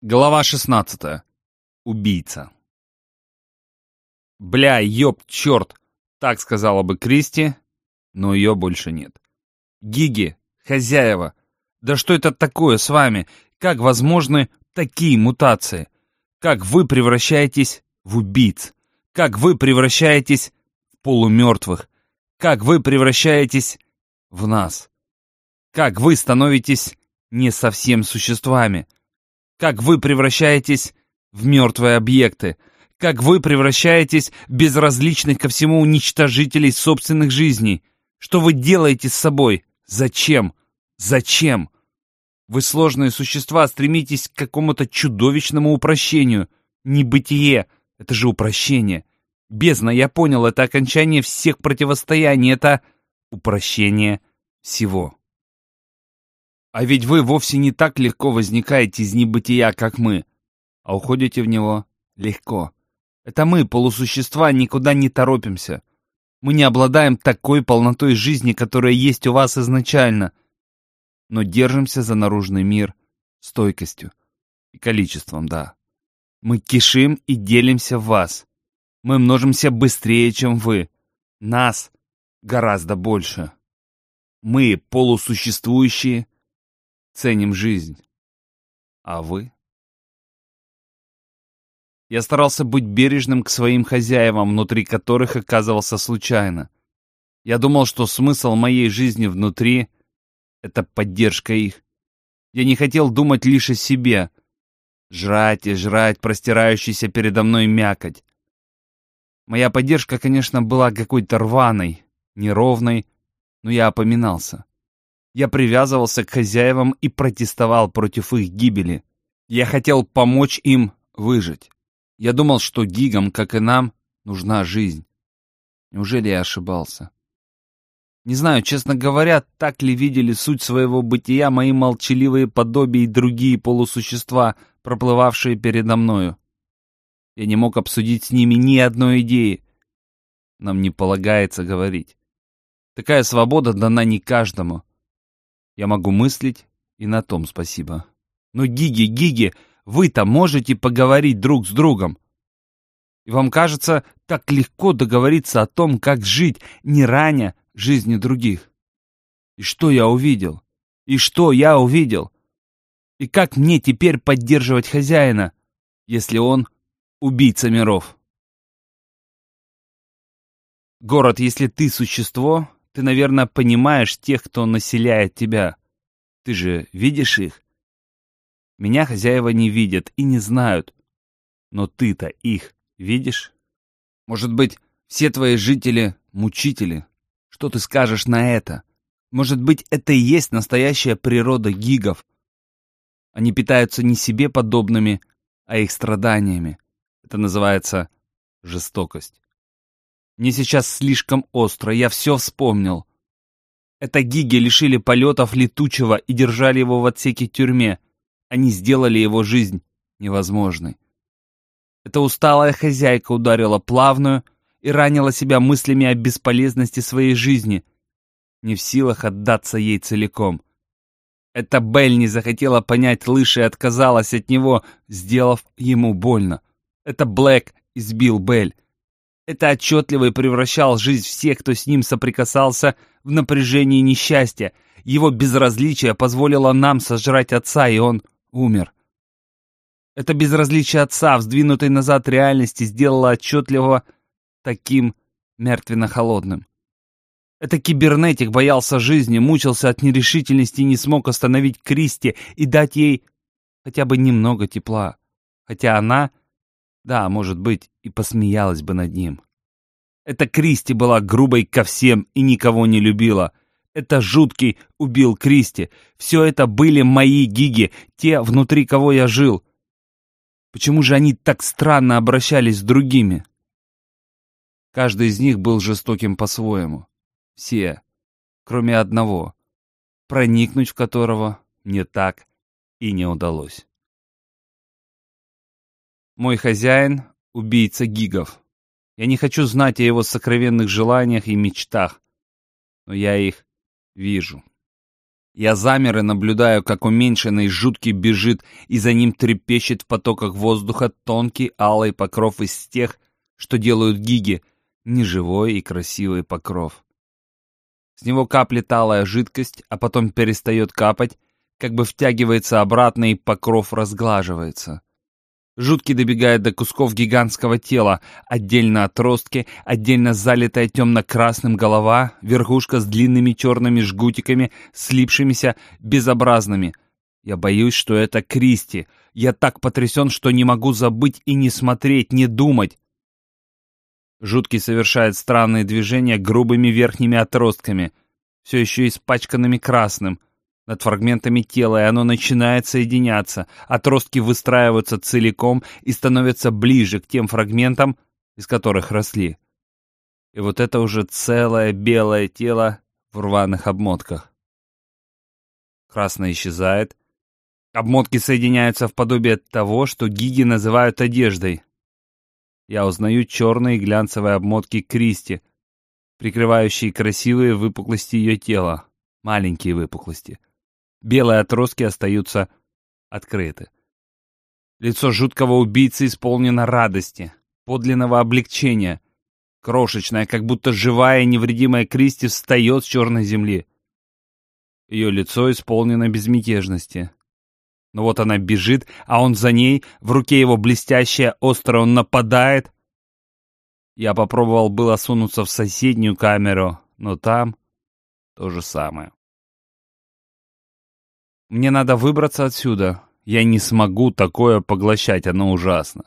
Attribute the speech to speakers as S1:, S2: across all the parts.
S1: Глава 16. Убийца. Бля, ёб, чёрт, так сказала бы Кристи, но её больше нет. Гиги, хозяева, да что это такое с вами? Как возможны такие мутации? Как вы превращаетесь в убийц? Как вы превращаетесь в полумёртвых? Как вы превращаетесь в нас? Как вы становитесь не совсем существами? Как вы превращаетесь в мертвые объекты, как вы превращаетесь в безразличных ко всему уничтожителей собственных жизней. Что вы делаете с собой? Зачем? Зачем? Вы сложные существа, стремитесь к какому-то чудовищному упрощению. Небытие — это же упрощение. Бездна, я понял, это окончание всех противостояний, это упрощение всего. А ведь вы вовсе не так легко возникаете из небытия, как мы, а уходите в него легко. Это мы, полусущества, никуда не торопимся. Мы не обладаем такой полнотой жизни, которая есть у вас изначально, но держимся за наружный мир стойкостью и количеством, да. Мы кишим и делимся в вас. Мы множимся быстрее, чем вы. Нас гораздо больше. Мы, полусуществующие, ценим жизнь. А вы? Я старался быть бережным к своим хозяевам, внутри которых оказывался случайно. Я думал, что смысл моей жизни внутри — это поддержка их. Я не хотел думать лишь о себе. Жрать и жрать простирающийся передо мной мякоть. Моя поддержка, конечно, была какой-то рваной, неровной, но я опоминался. Я привязывался к хозяевам и протестовал против их гибели. Я хотел помочь им выжить. Я думал, что гигам, как и нам, нужна жизнь. Неужели я ошибался? Не знаю, честно говоря, так ли видели суть своего бытия мои молчаливые подобия и другие полусущества, проплывавшие передо мною. Я не мог обсудить с ними ни одной идеи. Нам не полагается говорить. Такая свобода дана не каждому. Я могу мыслить, и на том спасибо. Но, Гиги, Гиги, вы-то можете поговорить друг с другом. И вам кажется так легко договориться о том, как жить, не раня жизни других. И что я увидел? И что я увидел? И как мне теперь поддерживать хозяина, если он убийца миров? Город, если ты существо, ты, наверное, понимаешь тех, кто населяет тебя. Ты же видишь их? Меня хозяева не видят и не знают. Но ты-то их видишь? Может быть, все твои жители — мучители? Что ты скажешь на это? Может быть, это и есть настоящая природа гигов? Они питаются не себе подобными, а их страданиями. Это называется жестокость. Мне сейчас слишком остро, я все вспомнил. Это Гиги лишили полетов летучего и держали его в отсеке тюрьме. Они сделали его жизнь невозможной. Эта усталая хозяйка ударила плавную и ранила себя мыслями о бесполезности своей жизни, не в силах отдаться ей целиком. Эта Белль не захотела понять лыжи и отказалась от него, сделав ему больно. Это Блэк избил Белль. Это отчетливо и превращал жизнь всех, кто с ним соприкасался, в напряжение несчастья. Его безразличие позволило нам сожрать отца, и он умер. Это безразличие отца, вздвинутой назад реальности, сделало отчетливо таким мертвенно-холодным. Это кибернетик боялся жизни, мучился от нерешительности и не смог остановить Кристи и дать ей хотя бы немного тепла. Хотя она да, может быть, и посмеялась бы над ним. Эта Кристи была грубой ко всем и никого не любила. Это жуткий убил Кристи. Все это были мои гиги, те, внутри кого я жил. Почему же они так странно обращались с другими? Каждый из них был жестоким по-своему. Все, кроме одного, проникнуть в которого мне так и не удалось. Мой хозяин — убийца гигов. Я не хочу знать о его сокровенных желаниях и мечтах, но я их вижу. Я замер и наблюдаю, как уменьшенный жуткий бежит, и за ним трепещет в потоках воздуха тонкий алый покров из тех, что делают гиги, неживой и красивый покров. С него каплет алая жидкость, а потом перестает капать, как бы втягивается обратно и покров разглаживается. Жуткий добегает до кусков гигантского тела, отдельно отростки, отдельно залитая темно-красным голова, верхушка с длинными черными жгутиками, слипшимися, безобразными. Я боюсь, что это Кристи. Я так потрясен, что не могу забыть и не смотреть, не думать. Жуткий совершает странные движения грубыми верхними отростками, все еще испачканными красным над фрагментами тела, и оно начинает соединяться. Отростки выстраиваются целиком и становятся ближе к тем фрагментам, из которых росли. И вот это уже целое белое тело в рваных обмотках. Красное исчезает. Обмотки соединяются в подобие того, что гиги называют одеждой. Я узнаю черные глянцевые обмотки Кристи, прикрывающие красивые выпуклости ее тела, маленькие выпуклости. Белые отростки остаются открыты. Лицо жуткого убийцы исполнено радости, подлинного облегчения. Крошечная, как будто живая и невредимая Кристи встает с черной земли. Ее лицо исполнено безмятежности. Но вот она бежит, а он за ней, в руке его блестящая, остро он нападает. Я попробовал было сунуться в соседнюю камеру, но там то же самое. Мне надо выбраться отсюда. Я не смогу такое поглощать, оно ужасно.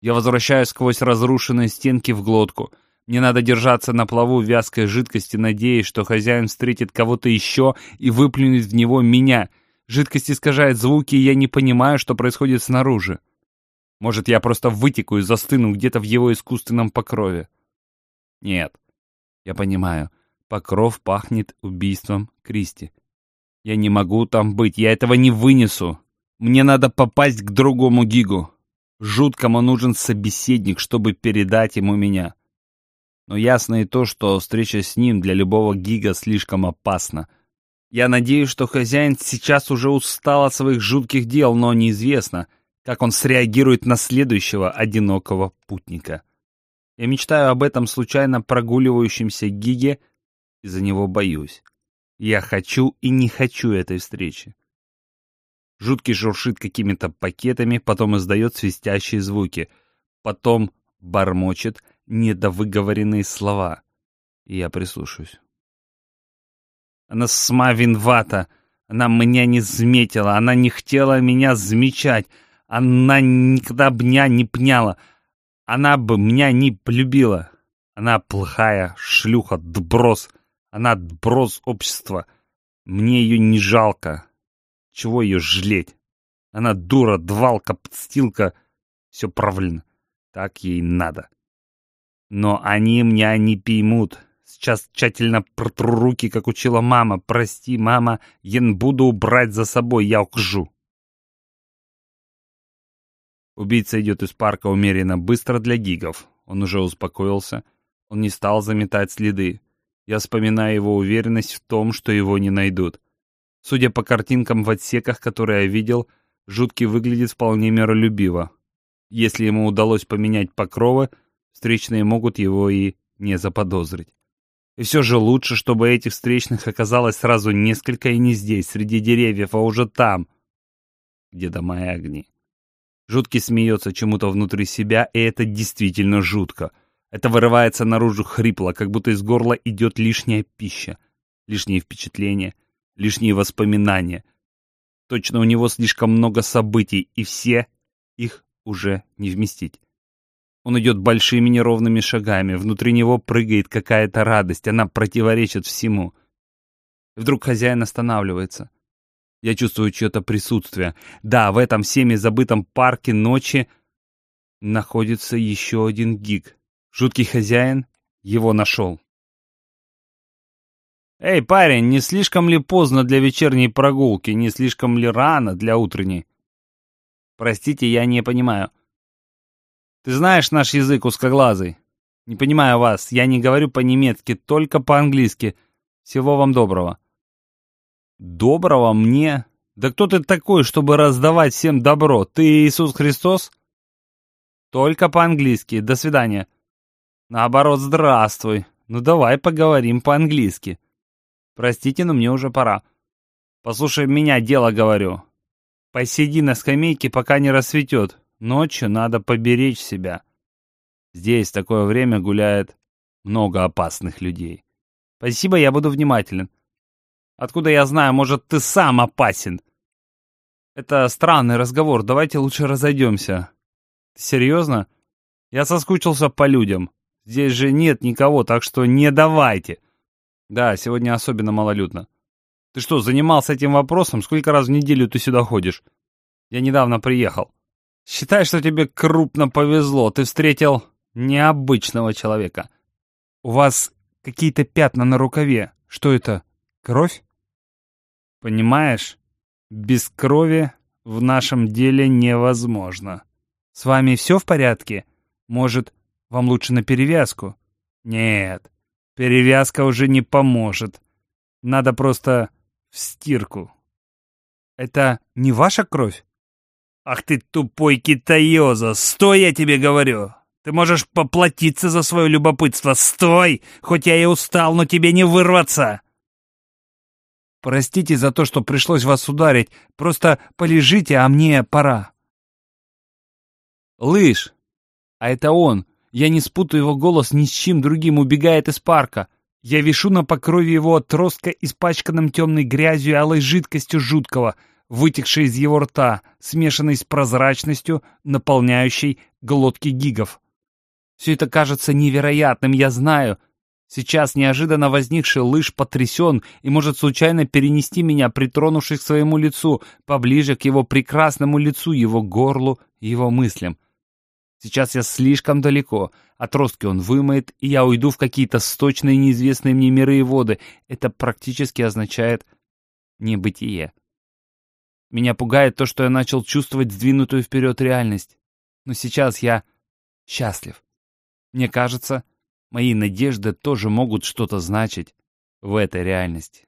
S1: Я возвращаюсь сквозь разрушенные стенки в глотку. Мне надо держаться на плаву вязкой жидкости, надеясь, что хозяин встретит кого-то еще и выплюнет в него меня. Жидкость искажает звуки, и я не понимаю, что происходит снаружи. Может, я просто вытеку и застыну где-то в его искусственном покрове. Нет, я понимаю, покров пахнет убийством Кристи. Я не могу там быть, я этого не вынесу. Мне надо попасть к другому гигу. Жуткому нужен собеседник, чтобы передать ему меня. Но ясно и то, что встреча с ним для любого гига слишком опасна. Я надеюсь, что хозяин сейчас уже устал от своих жутких дел, но неизвестно, как он среагирует на следующего одинокого путника. Я мечтаю об этом случайно прогуливающемся гиге и за него боюсь. Я хочу и не хочу этой встречи. Жуткий шуршит какими-то пакетами, потом издает свистящие звуки, потом бормочет недовыговоренные слова. И я прислушаюсь. Она сама виновата. Она меня не заметила, она не хотела меня замечать. Она никогда бы меня не пняла. Она бы меня не полюбила. Она плохая шлюха, дброс. Она отброс общества. Мне ее не жалко. Чего ее жалеть? Она дура, двалка, подстилка. Все правильно. Так ей надо. Но они меня не поймут. Сейчас тщательно протру руки, как учила мама. Прости, мама, я буду убрать за собой, я ухожу. Убийца идет из парка умеренно быстро для гигов. Он уже успокоился. Он не стал заметать следы. Я вспоминаю его уверенность в том, что его не найдут. Судя по картинкам в отсеках, которые я видел, Жуткий выглядит вполне миролюбиво. Если ему удалось поменять покровы, встречные могут его и не заподозрить. И все же лучше, чтобы этих встречных оказалось сразу несколько и не здесь, среди деревьев, а уже там, где дома и огни. Жуткий смеется чему-то внутри себя, и это действительно жутко — это вырывается наружу хрипло, как будто из горла идет лишняя пища, лишние впечатления, лишние воспоминания. Точно у него слишком много событий, и все их уже не вместить. Он идет большими неровными шагами, внутри него прыгает какая-то радость, она противоречит всему. И вдруг хозяин останавливается. Я чувствую чье-то присутствие. Да, в этом всеми забытом парке ночи находится еще один гиг. Жуткий хозяин его нашел. «Эй, парень, не слишком ли поздно для вечерней прогулки, не слишком ли рано для утренней?» «Простите, я не понимаю». «Ты знаешь наш язык узкоглазый?» «Не понимаю вас, я не говорю по-немецки, только по-английски. Всего вам доброго». Доброго мне? Да кто ты такой, чтобы раздавать всем добро? Ты Иисус Христос? Только по-английски. До свидания. Наоборот, здравствуй. Ну давай поговорим по-английски. Простите, но мне уже пора. Послушай меня, дело говорю. Посиди на скамейке, пока не рассветет. Ночью надо поберечь себя. Здесь в такое время гуляет много опасных людей. Спасибо, я буду внимателен. Откуда я знаю, может, ты сам опасен? Это странный разговор, давайте лучше разойдемся. Серьезно? Я соскучился по людям. Здесь же нет никого, так что не давайте. Да, сегодня особенно малолюдно. Ты что, занимался этим вопросом? Сколько раз в неделю ты сюда ходишь? Я недавно приехал. Считай, что тебе крупно повезло. Ты встретил необычного человека. У вас какие-то пятна на рукаве. Что это? Кровь? Понимаешь, без крови в нашем деле невозможно. С вами все в порядке? Может, вам лучше на перевязку? Нет, перевязка уже не поможет. Надо просто в стирку. Это не ваша кровь? Ах ты тупой китаёза! Стой, я тебе говорю! Ты можешь поплатиться за свое любопытство. Стой! Хоть я и устал, но тебе не вырваться!» «Простите за то, что пришлось вас ударить. Просто полежите, а мне пора». «Лыж!» А это он. Я не спутаю его голос ни с чем другим, убегает из парка. Я вишу на покрове его отростка, испачканным темной грязью и алой жидкостью жуткого — вытекшей из его рта, смешанной с прозрачностью, наполняющей глотки гигов. Все это кажется невероятным, я знаю. Сейчас неожиданно возникший лыж потрясен и может случайно перенести меня, притронувшись к своему лицу, поближе к его прекрасному лицу, его горлу, его мыслям. Сейчас я слишком далеко. Отростки он вымоет, и я уйду в какие-то сточные неизвестные мне миры и воды. Это практически означает небытие. Меня пугает то, что я начал чувствовать сдвинутую вперед реальность. Но сейчас я счастлив. Мне кажется, мои надежды тоже могут что-то значить в этой реальности.